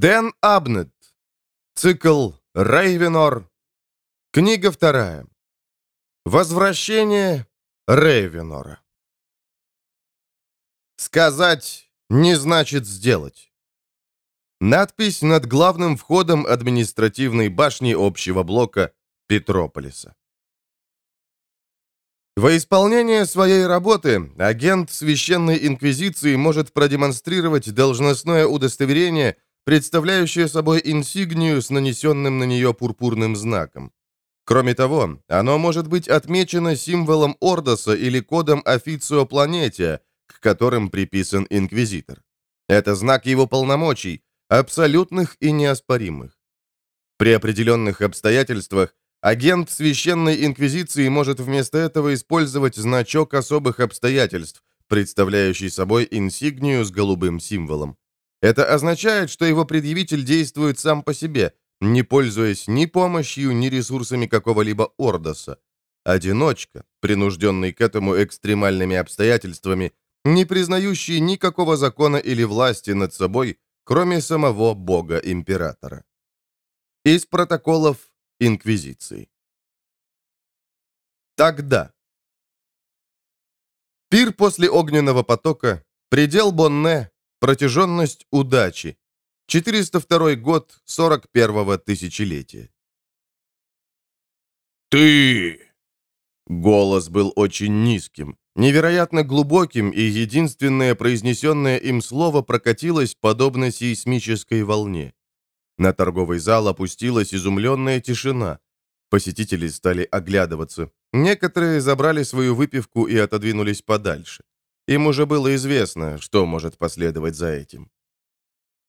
Дэн Абнет. Цикл Рейвенор. Книга вторая. Возвращение Рейвенора. Сказать не значит сделать. Надпись над главным входом административной башни общего блока Петрополиса. Во исполнение своей работы агент Священной Инквизиции может продемонстрировать должностное удостоверение, представляющее собой инсигнию с нанесенным на нее пурпурным знаком. Кроме того, оно может быть отмечено символом Ордоса или кодом Официо Планетия, к которым приписан Инквизитор. Это знак его полномочий, абсолютных и неоспоримых. При определенных обстоятельствах Агент Священной Инквизиции может вместо этого использовать значок особых обстоятельств, представляющий собой инсигнию с голубым символом. Это означает, что его предъявитель действует сам по себе, не пользуясь ни помощью, ни ресурсами какого-либо ордоса. Одиночка, принужденный к этому экстремальными обстоятельствами, не признающий никакого закона или власти над собой, кроме самого бога-императора. Из протоколов Инквизиции. Тогда. Пир после огненного потока, предел Бонне, протяженность удачи. 402 год 41-го тысячелетия. «Ты!» Голос был очень низким, невероятно глубоким, и единственное произнесенное им слово прокатилось подобно сейсмической волне. На торговый зал опустилась изумленная тишина. Посетители стали оглядываться. Некоторые забрали свою выпивку и отодвинулись подальше. Им уже было известно, что может последовать за этим.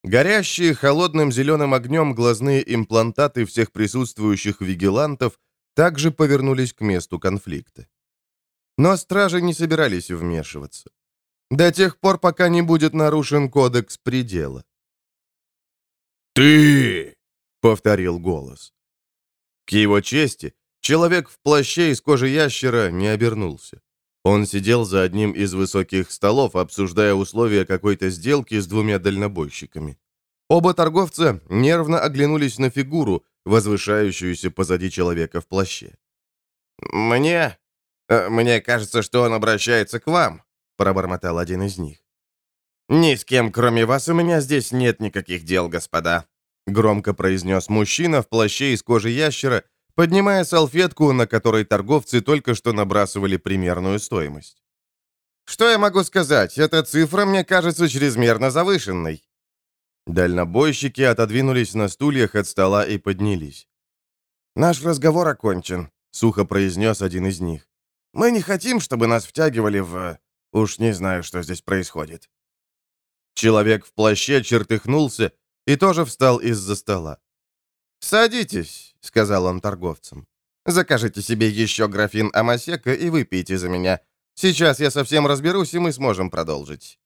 Горящие холодным зеленым огнем глазные имплантаты всех присутствующих вигилантов также повернулись к месту конфликта. Но стражи не собирались вмешиваться. До тех пор, пока не будет нарушен кодекс предела. «Ты!» — повторил голос. К его чести, человек в плаще из кожи ящера не обернулся. Он сидел за одним из высоких столов, обсуждая условия какой-то сделки с двумя дальнобойщиками. Оба торговца нервно оглянулись на фигуру, возвышающуюся позади человека в плаще. «Мне... Э, мне кажется, что он обращается к вам», — пробормотал один из них. «Ни с кем, кроме вас, у меня здесь нет никаких дел, господа», — громко произнес мужчина в плаще из кожи ящера, поднимая салфетку, на которой торговцы только что набрасывали примерную стоимость. «Что я могу сказать? Эта цифра мне кажется чрезмерно завышенной». Дальнобойщики отодвинулись на стульях от стола и поднялись. «Наш разговор окончен», — сухо произнес один из них. «Мы не хотим, чтобы нас втягивали в... Уж не знаю, что здесь происходит». Человек в плаще чертыхнулся и тоже встал из-за стола. «Садитесь», — сказал он торговцам. «Закажите себе еще графин амасека и выпейте за меня. Сейчас я совсем разберусь, и мы сможем продолжить».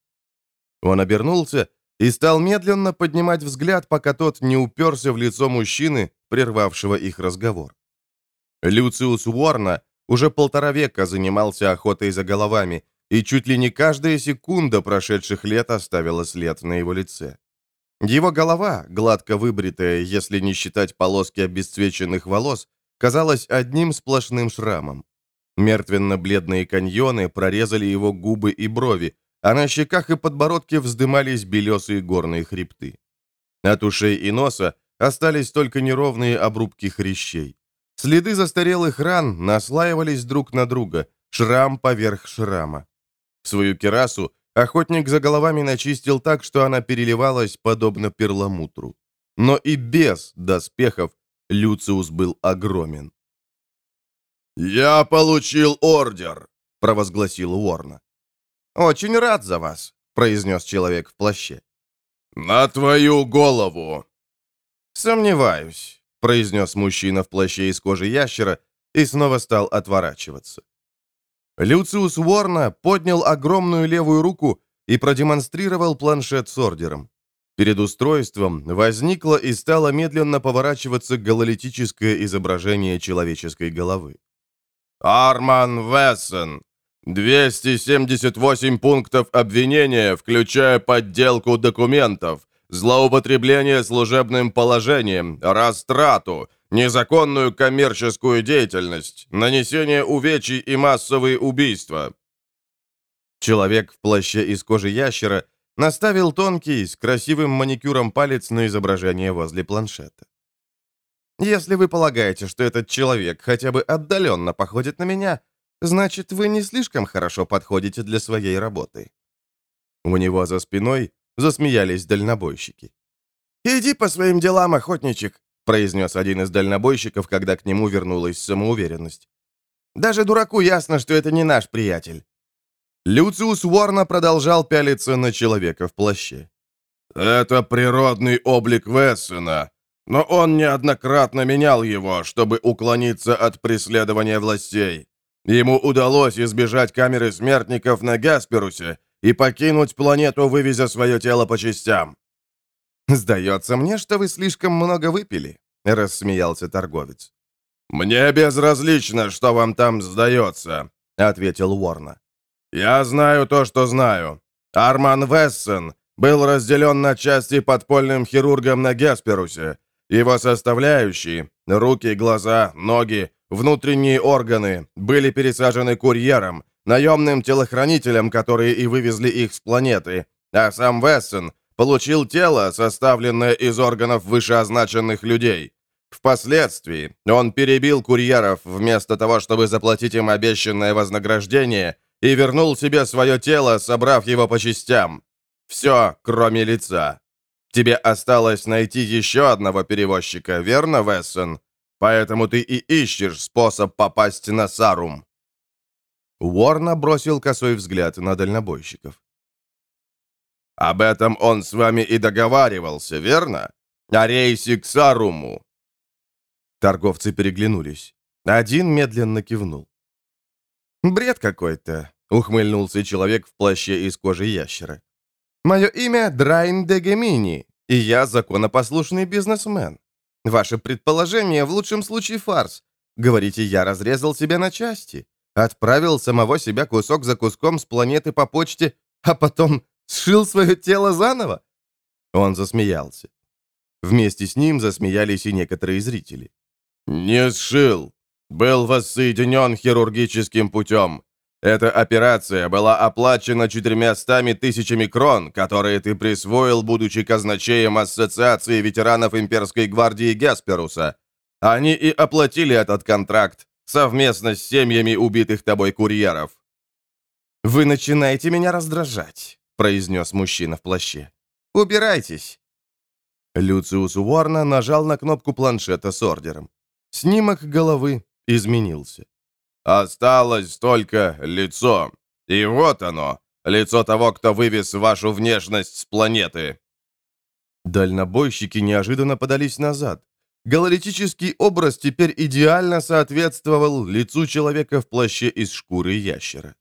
Он обернулся и стал медленно поднимать взгляд, пока тот не уперся в лицо мужчины, прервавшего их разговор. Люциус Уорна уже полтора века занимался охотой за головами, и чуть ли не каждая секунда прошедших лет оставила след на его лице. Его голова, гладко выбритая, если не считать полоски обесцвеченных волос, казалась одним сплошным шрамом. Мертвенно-бледные каньоны прорезали его губы и брови, а на щеках и подбородке вздымались белесые горные хребты. От ушей и носа остались только неровные обрубки хрящей. Следы застарелых ран наслаивались друг на друга, шрам поверх шрама. Свою керасу охотник за головами начистил так, что она переливалась подобно перламутру. Но и без доспехов Люциус был огромен. «Я получил ордер», — провозгласил Уорна. «Очень рад за вас», — произнес человек в плаще. «На твою голову!» «Сомневаюсь», — произнес мужчина в плаще из кожи ящера и снова стал отворачиваться. Люциус Уорна поднял огромную левую руку и продемонстрировал планшет с ордером. Перед устройством возникло и стало медленно поворачиваться гололитическое изображение человеческой головы. «Арман Вессен, 278 пунктов обвинения, включая подделку документов, злоупотребление служебным положением, растрату, незаконную коммерческую деятельность, нанесение увечий и массовые убийства». Человек в плаще из кожи ящера наставил тонкий, с красивым маникюром палец на изображение возле планшета. «Если вы полагаете, что этот человек хотя бы отдаленно походит на меня, значит, вы не слишком хорошо подходите для своей работы». У него за спиной засмеялись дальнобойщики. «Иди по своим делам, охотничек», произнес один из дальнобойщиков, когда к нему вернулась самоуверенность. «Даже дураку ясно, что это не наш приятель». Люциус Уорна продолжал пялиться на человека в плаще. «Это природный облик Вессена, но он неоднократно менял его, чтобы уклониться от преследования властей. Ему удалось избежать камеры смертников на Гасперусе и покинуть планету, вывезя свое тело по частям». «Сдается мне, что вы слишком много выпили», — рассмеялся торговец. «Мне безразлично, что вам там сдается», — ответил Уорна. «Я знаю то, что знаю. Арман Вессен был разделен на части подпольным хирургом на Гесперусе. Его составляющие — руки, глаза, ноги, внутренние органы — были пересажены курьером, наемным телохранителем, которые и вывезли их с планеты, а сам Вессен получил тело, составленное из органов вышеозначенных людей. Впоследствии он перебил курьеров вместо того, чтобы заплатить им обещанное вознаграждение и вернул себе свое тело, собрав его по частям. Все, кроме лица. Тебе осталось найти еще одного перевозчика, верно, Вессон? Поэтому ты и ищешь способ попасть на Сарум». Уорна бросил косой взгляд на дальнобойщиков. «Об этом он с вами и договаривался, верно? О рейсе к Саруму». Торговцы переглянулись. Один медленно кивнул. «Бред какой-то», — ухмыльнулся человек в плаще из кожи ящера. «Мое имя Драйн де Гемини, и я законопослушный бизнесмен. Ваше предположение в лучшем случае фарс. Говорите, я разрезал себя на части, отправил самого себя кусок за куском с планеты по почте, а потом сшил свое тело заново?» Он засмеялся. Вместе с ним засмеялись и некоторые зрители. «Не сшил был воссоединен хирургическим путем. Эта операция была оплачена четырьмястами тысячами крон, которые ты присвоил, будучи казначеем Ассоциации ветеранов Имперской гвардии Гесперуса. Они и оплатили этот контракт совместно с семьями убитых тобой курьеров. «Вы начинаете меня раздражать», — произнес мужчина в плаще. «Убирайтесь». Люциус Уорна нажал на кнопку планшета с ордером. Снимок головы изменился. «Осталось только лицо. И вот оно, лицо того, кто вывез вашу внешность с планеты». Дальнобойщики неожиданно подались назад. Гололитический образ теперь идеально соответствовал лицу человека в плаще из шкуры ящера.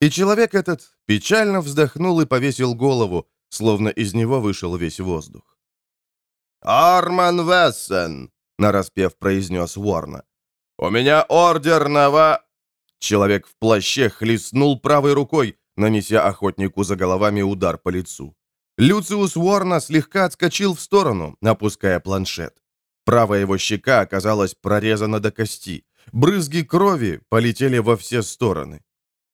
И человек этот печально вздохнул и повесил голову, словно из него вышел весь воздух. «Арман Вессен!» — нараспев произнес Уорна. «У меня ордер на ва...» Человек в плаще хлестнул правой рукой, нанеся охотнику за головами удар по лицу. Люциус Уорна слегка отскочил в сторону, опуская планшет. Правая его щека оказалась прорезана до кости. Брызги крови полетели во все стороны.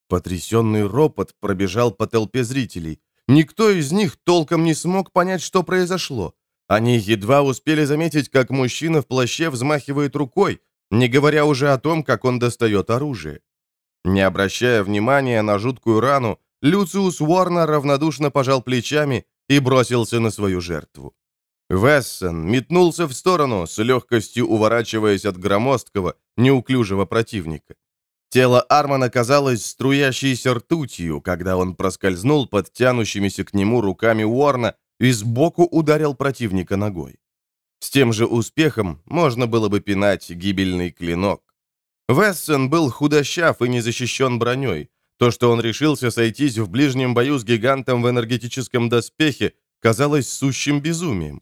Потрясенный ропот пробежал по толпе зрителей. Никто из них толком не смог понять, что произошло. Они едва успели заметить, как мужчина в плаще взмахивает рукой, не говоря уже о том, как он достает оружие. Не обращая внимания на жуткую рану, Люциус Уорнер равнодушно пожал плечами и бросился на свою жертву. Вессон метнулся в сторону, с легкостью уворачиваясь от громоздкого, неуклюжего противника. Тело Армана казалось струящейся ртутью, когда он проскользнул под тянущимися к нему руками Уорна и сбоку ударил противника ногой. С тем же успехом можно было бы пинать гибельный клинок. Вессон был худощав и не защищен броней. То, что он решился сойтись в ближнем бою с гигантом в энергетическом доспехе, казалось сущим безумием.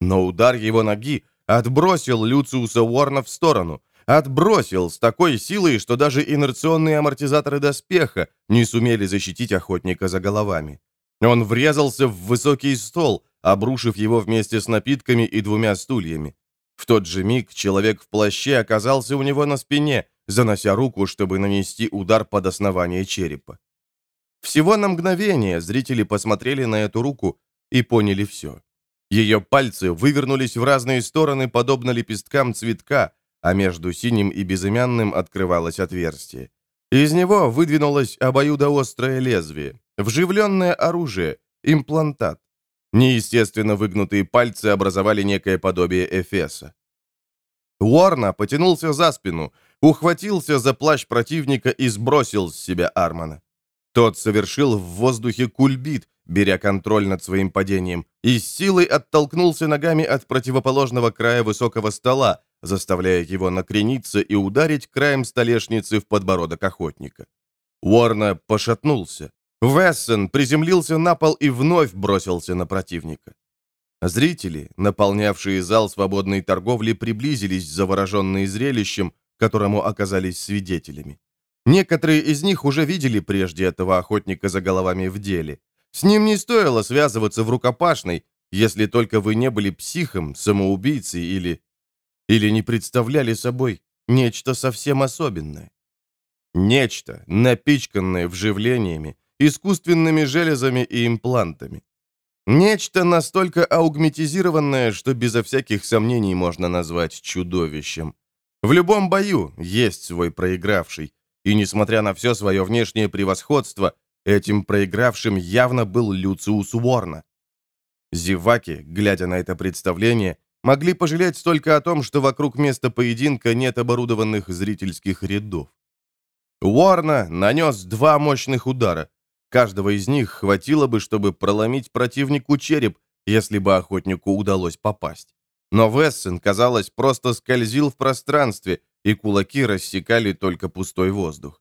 Но удар его ноги отбросил Люциуса Уорна в сторону, отбросил с такой силой, что даже инерционные амортизаторы доспеха не сумели защитить охотника за головами. Он врезался в высокий стол, обрушив его вместе с напитками и двумя стульями. В тот же миг человек в плаще оказался у него на спине, занося руку, чтобы нанести удар под основание черепа. Всего на мгновение зрители посмотрели на эту руку и поняли все. Ее пальцы вывернулись в разные стороны, подобно лепесткам цветка, а между синим и безымянным открывалось отверстие. Из него выдвинулось обоюдоострое лезвие, вживленное оружие, имплантат. Неестественно выгнутые пальцы образовали некое подобие Эфеса. Уорна потянулся за спину, ухватился за плащ противника и сбросил с себя Армана. Тот совершил в воздухе кульбит, беря контроль над своим падением, и с силой оттолкнулся ногами от противоположного края высокого стола, заставляя его накрениться и ударить краем столешницы в подбородок охотника. Уорна пошатнулся. Вессен приземлился на пол и вновь бросился на противника. Зрители, наполнявшие зал свободной торговли, приблизились, завороженные зрелищем, которому оказались свидетелями. Некоторые из них уже видели прежде этого охотника за головами в деле. С ним не стоило связываться в рукопашной, если только вы не были психом, самоубийцей или... или не представляли собой нечто совсем особенное. Нечто, напичканное вживлениями, искусственными железами и имплантами. Нечто настолько аугметизированное, что безо всяких сомнений можно назвать чудовищем. В любом бою есть свой проигравший, и несмотря на все свое внешнее превосходство, этим проигравшим явно был Люциус Уорна. Зеваки, глядя на это представление, могли пожалеть только о том, что вокруг места поединка нет оборудованных зрительских рядов. Уорна нанес два мощных удара. Каждого из них хватило бы, чтобы проломить противнику череп, если бы охотнику удалось попасть. Но Вессен, казалось, просто скользил в пространстве, и кулаки рассекали только пустой воздух.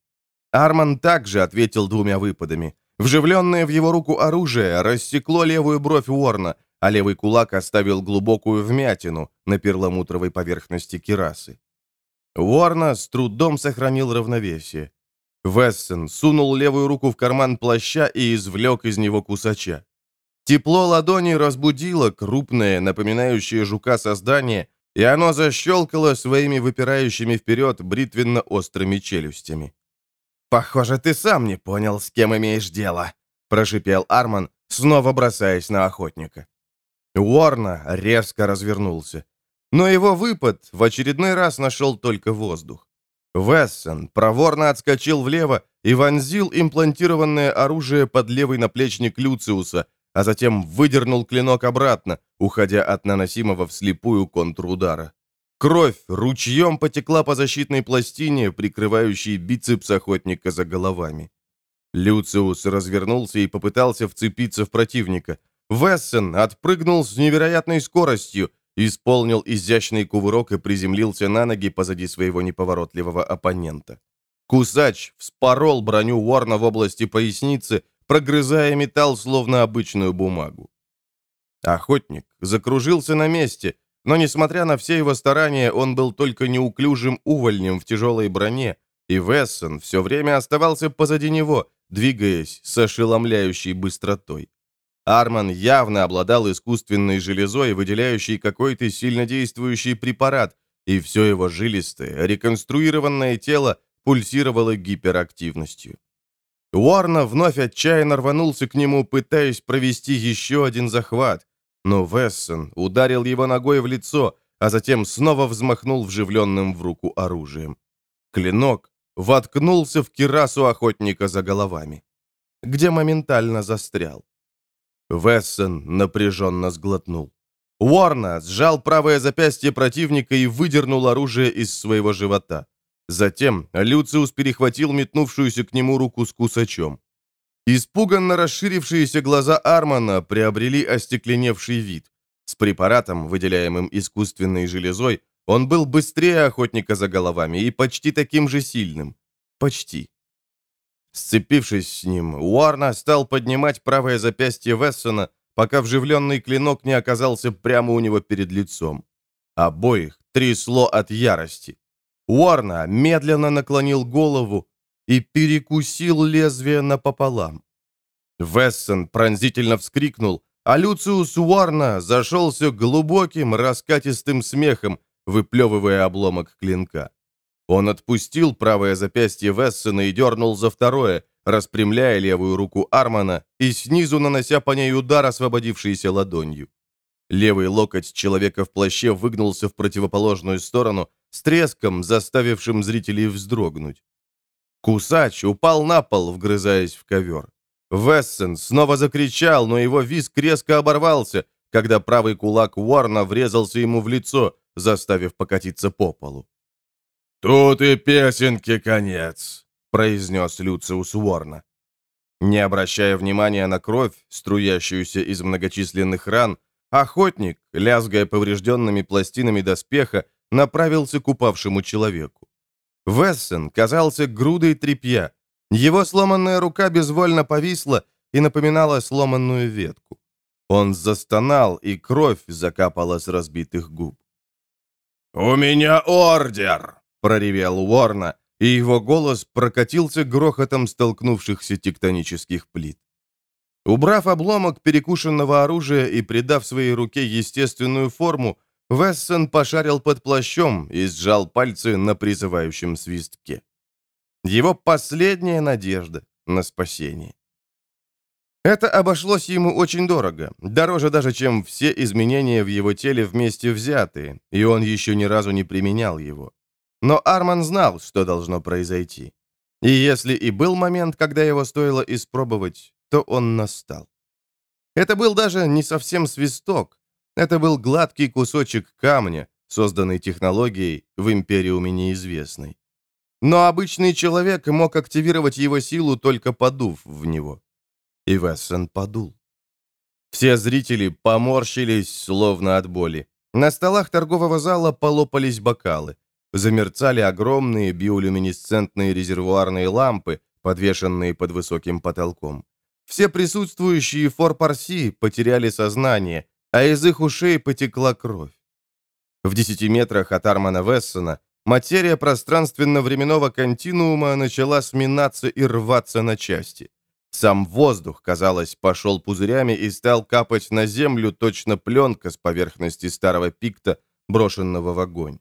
Арман также ответил двумя выпадами. Вживленное в его руку оружие рассекло левую бровь Уорна, а левый кулак оставил глубокую вмятину на перламутровой поверхности кирасы. Уорна с трудом сохранил равновесие. Вессен сунул левую руку в карман плаща и извлек из него кусача. Тепло ладони разбудило крупное, напоминающее жука создание, и оно защелкало своими выпирающими вперед бритвенно-острыми челюстями. «Похоже, ты сам не понял, с кем имеешь дело», — прошипел Арман, снова бросаясь на охотника. Уорна резко развернулся. Но его выпад в очередной раз нашел только воздух. Вессон проворно отскочил влево и вонзил имплантированное оружие под левый наплечник Люциуса, а затем выдернул клинок обратно, уходя от наносимого вслепую контрудара. Кровь ручьем потекла по защитной пластине, прикрывающей бицепс охотника за головами. Люциус развернулся и попытался вцепиться в противника. Вессен отпрыгнул с невероятной скоростью, исполнил изящный кувырок и приземлился на ноги позади своего неповоротливого оппонента. Кусач вспорол броню Уорна в области поясницы, прогрызая металл, словно обычную бумагу. Охотник закружился на месте, но, несмотря на все его старания, он был только неуклюжим увольнем в тяжелой броне, и Вессон все время оставался позади него, двигаясь с ошеломляющей быстротой. Арман явно обладал искусственной железой, выделяющей какой-то сильнодействующий препарат, и все его жилистое, реконструированное тело пульсировало гиперактивностью. Уорна вновь отчаянно рванулся к нему, пытаясь провести еще один захват, но Вессон ударил его ногой в лицо, а затем снова взмахнул вживленным в руку оружием. Клинок воткнулся в кирасу охотника за головами, где моментально застрял. Вессон напряженно сглотнул. Уорна сжал правое запястье противника и выдернул оружие из своего живота. Затем Люциус перехватил метнувшуюся к нему руку с кусачом. Испуганно расширившиеся глаза Армана приобрели остекленевший вид. С препаратом, выделяемым искусственной железой, он был быстрее охотника за головами и почти таким же сильным. Почти. Сцепившись с ним, Уарна стал поднимать правое запястье Вессона, пока вживленный клинок не оказался прямо у него перед лицом. Обоих трясло от ярости. Уорна медленно наклонил голову и перекусил лезвие напополам. Вессон пронзительно вскрикнул, а Люциус Уорна зашелся глубоким, раскатистым смехом, выплевывая обломок клинка. Он отпустил правое запястье Вессена и дернул за второе, распрямляя левую руку Армана и снизу нанося по ней удар, освободившейся ладонью. Левый локоть человека в плаще выгнулся в противоположную сторону, с треском, заставившим зрителей вздрогнуть. Кусач упал на пол, вгрызаясь в ковер. Вессен снова закричал, но его визг резко оборвался, когда правый кулак Уорна врезался ему в лицо, заставив покатиться по полу. «Тут и песенки конец», — произнес Люциус Уорна. Не обращая внимания на кровь, струящуюся из многочисленных ран, охотник, лязгая поврежденными пластинами доспеха, направился к упавшему человеку. Вессен казался грудой тряпья. Его сломанная рука безвольно повисла и напоминала сломанную ветку. Он застонал, и кровь закапала с разбитых губ. «У меня ордер!» — проревел Уорна, и его голос прокатился грохотом столкнувшихся тектонических плит. Убрав обломок перекушенного оружия и придав своей руке естественную форму, Вессон пошарил под плащом и сжал пальцы на призывающем свистке. Его последняя надежда на спасение. Это обошлось ему очень дорого, дороже даже, чем все изменения в его теле вместе взятые, и он еще ни разу не применял его. Но Арман знал, что должно произойти. И если и был момент, когда его стоило испробовать, то он настал. Это был даже не совсем свисток, это был гладкий кусочек камня, созданный технологией в Империуме неизвестной. Но обычный человек мог активировать его силу, только подув в него. И Вессен подул. Все зрители поморщились, словно от боли. На столах торгового зала полопались бокалы. Замерцали огромные биолюминесцентные резервуарные лампы, подвешенные под высоким потолком. Все присутствующие Фор-Парси потеряли сознание, а из их ушей потекла кровь. В десяти метрах от Армана Вессона материя пространственно-временного континуума начала сминаться и рваться на части. Сам воздух, казалось, пошел пузырями и стал капать на землю точно пленка с поверхности старого пикта, брошенного в огонь.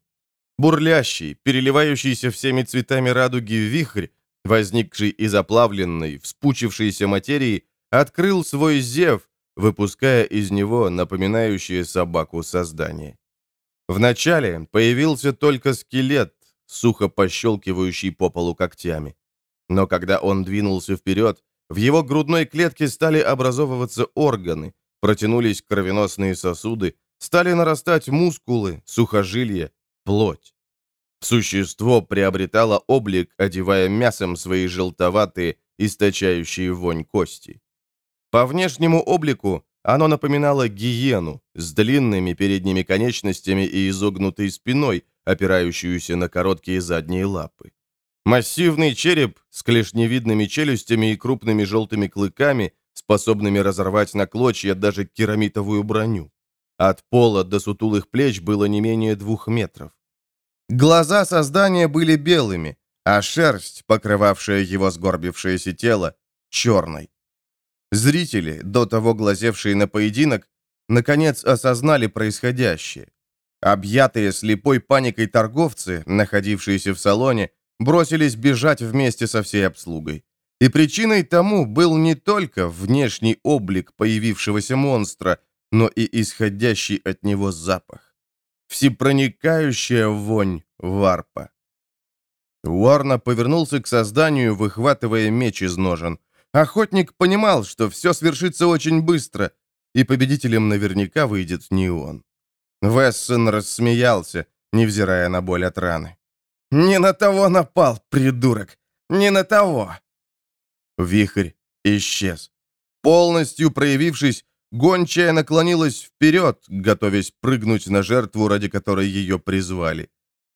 Бурлящий, переливающийся всеми цветами радуги вихрь, возникший из оплавленной, вспучившейся материи, открыл свой зев, выпуская из него напоминающее собаку создание. Вначале появился только скелет, сухо пощелкивающий по полу когтями. Но когда он двинулся вперед, в его грудной клетке стали образовываться органы, протянулись кровеносные сосуды, стали нарастать мускулы, сухожилия, плоть. Существо приобретало облик, одевая мясом свои желтоватые, источающие вонь кости. По внешнему облику оно напоминало гиену с длинными передними конечностями и изогнутой спиной, опирающуюся на короткие задние лапы. Массивный череп с клешневидными челюстями и крупными желтыми клыками, способными разорвать на клочья даже керамитовую броню. От пола до сутулых плеч было не менее двух метров. Глаза создания были белыми, а шерсть, покрывавшая его сгорбившееся тело, черной. Зрители, до того глазевшие на поединок, наконец осознали происходящее. Объятые слепой паникой торговцы, находившиеся в салоне, бросились бежать вместе со всей обслугой. И причиной тому был не только внешний облик появившегося монстра, но и исходящий от него запах. Всепроникающая вонь варпа. Уорна повернулся к созданию, выхватывая меч из ножен. Охотник понимал, что все свершится очень быстро, и победителем наверняка выйдет не он. Вессон рассмеялся, невзирая на боль от раны. «Не на того напал, придурок! Не на того!» Вихрь исчез. Полностью проявившись, гончая наклонилась вперед, готовясь прыгнуть на жертву, ради которой ее призвали.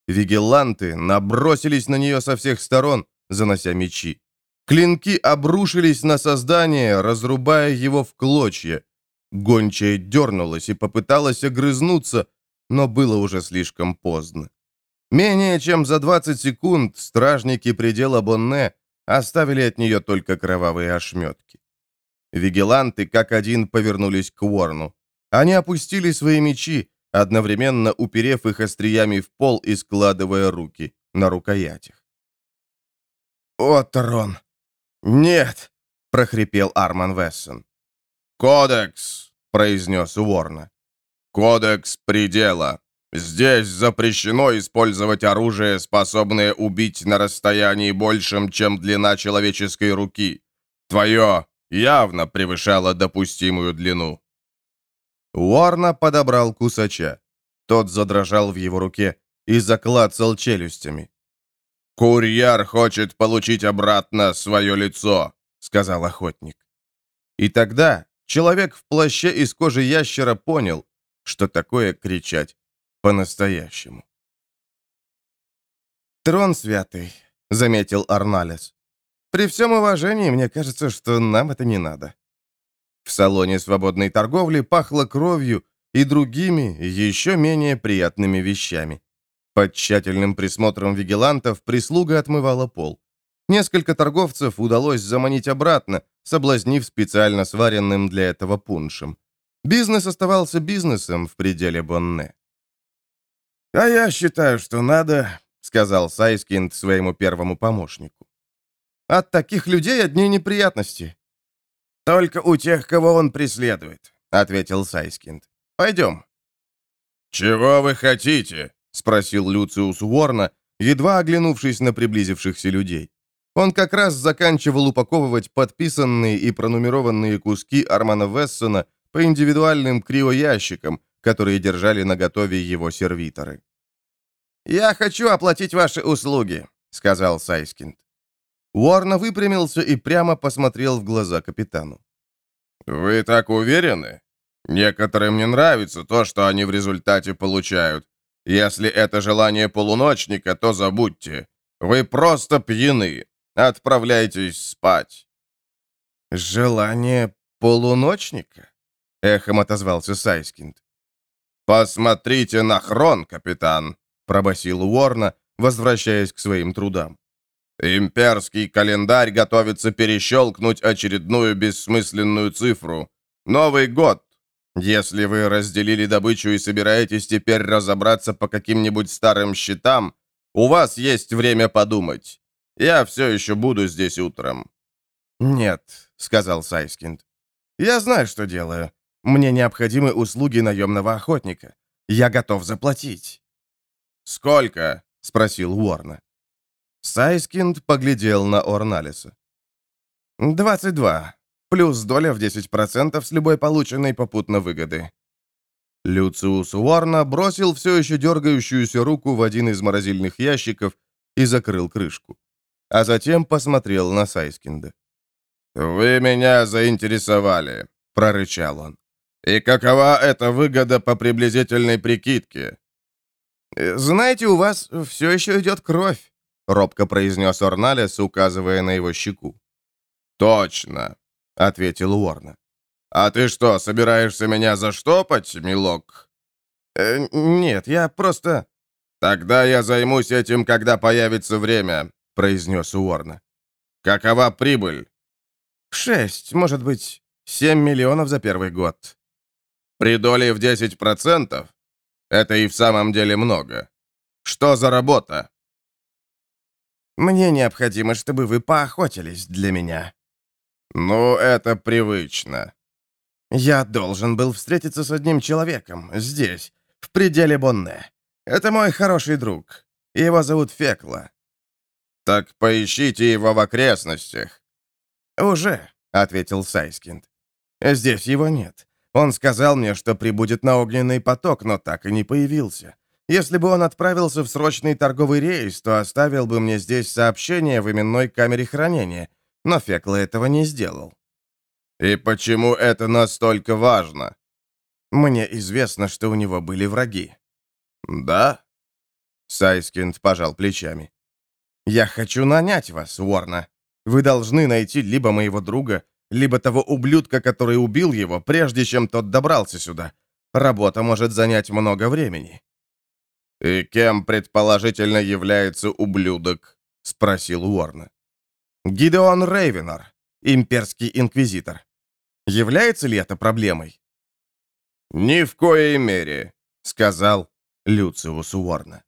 Вигеланты набросились на нее со всех сторон, занося мечи. Клинки обрушились на создание, разрубая его в клочья. Гончая дернулась и попыталась огрызнуться, но было уже слишком поздно. Менее чем за 20 секунд стражники предела Бонне оставили от нее только кровавые ошметки. Вигеланты как один повернулись к Уорну. Они опустили свои мечи, одновременно уперев их остриями в пол и складывая руки на рукоятях. «О, Трон! Нет!» — прохрипел Арман Вессон. «Кодекс!» — произнес Уорна. «Кодекс предела. Здесь запрещено использовать оружие, способное убить на расстоянии большем, чем длина человеческой руки. Твое явно превышало допустимую длину». Уорна подобрал кусача. Тот задрожал в его руке и заклацал челюстями. «Курьер хочет получить обратно свое лицо», — сказал охотник. И тогда человек в плаще из кожи ящера понял, что такое кричать по-настоящему. «Трон святый», — заметил Арналес. «При всем уважении, мне кажется, что нам это не надо». В салоне свободной торговли пахло кровью и другими, еще менее приятными вещами. Под тщательным присмотром вигилантов прислуга отмывала пол. Несколько торговцев удалось заманить обратно, соблазнив специально сваренным для этого пуншем. Бизнес оставался бизнесом в пределе Бонне. «А я считаю, что надо», — сказал Сайскинд своему первому помощнику. «От таких людей одни неприятности». «Только у тех, кого он преследует», — ответил Сайскинд. «Пойдем». «Чего вы хотите?» — спросил Люциус Уорна, едва оглянувшись на приблизившихся людей. Он как раз заканчивал упаковывать подписанные и пронумерованные куски Армана Вессона по индивидуальным криоящикам, которые держали наготове его сервиторы. «Я хочу оплатить ваши услуги», — сказал Сайскинд. Уорна выпрямился и прямо посмотрел в глаза капитану. «Вы так уверены? Некоторым не нравится то, что они в результате получают. Если это желание полуночника, то забудьте. Вы просто пьяны. Отправляйтесь спать». «Желание полуночника?» — эхом отозвался Сайскинд. «Посмотрите на хрон, капитан», — пробасил Уорна, возвращаясь к своим трудам. «Имперский календарь готовится перещелкнуть очередную бессмысленную цифру. Новый год если вы разделили добычу и собираетесь теперь разобраться по каким-нибудь старым счетам, у вас есть время подумать. Я все еще буду здесь утром». «Нет», — сказал Сайскинд. «Я знаю, что делаю. Мне необходимы услуги наемного охотника. Я готов заплатить». «Сколько?» — спросил Уорна. Сайскинд поглядел на Орналиса. «Двадцать два плюс доля в 10% с любой полученной попутно выгоды. Люциус Уорна бросил все еще дергающуюся руку в один из морозильных ящиков и закрыл крышку. А затем посмотрел на Сайскинда. «Вы меня заинтересовали», — прорычал он. «И какова эта выгода по приблизительной прикидке?» «Знаете, у вас все еще идет кровь», — робко произнес Орналес, указывая на его щеку. «Точно. — ответил Уорна. «А ты что, собираешься меня заштопать, милок?» э, «Нет, я просто...» «Тогда я займусь этим, когда появится время», — произнес Уорна. «Какова прибыль?» «Шесть, может быть, семь миллионов за первый год». «При доле в 10%? Это и в самом деле много. Что за работа?» «Мне необходимо, чтобы вы поохотились для меня». «Ну, это привычно». «Я должен был встретиться с одним человеком, здесь, в пределе Бонне. Это мой хороший друг. Его зовут Фекла». «Так поищите его в окрестностях». «Уже», — ответил Сайскинд. «Здесь его нет. Он сказал мне, что прибудет на огненный поток, но так и не появился. Если бы он отправился в срочный торговый рейс, то оставил бы мне здесь сообщение в именной камере хранения, но Фекла этого не сделал. «И почему это настолько важно?» «Мне известно, что у него были враги». «Да?» Сайскинд пожал плечами. «Я хочу нанять вас, Уорна. Вы должны найти либо моего друга, либо того ублюдка, который убил его, прежде чем тот добрался сюда. Работа может занять много времени». «И кем, предположительно, является ублюдок?» — спросил Уорна. Гидеон Рейвенор, имперский инквизитор. Является ли это проблемой? «Ни в коей мере», — сказал Люциус Уорна.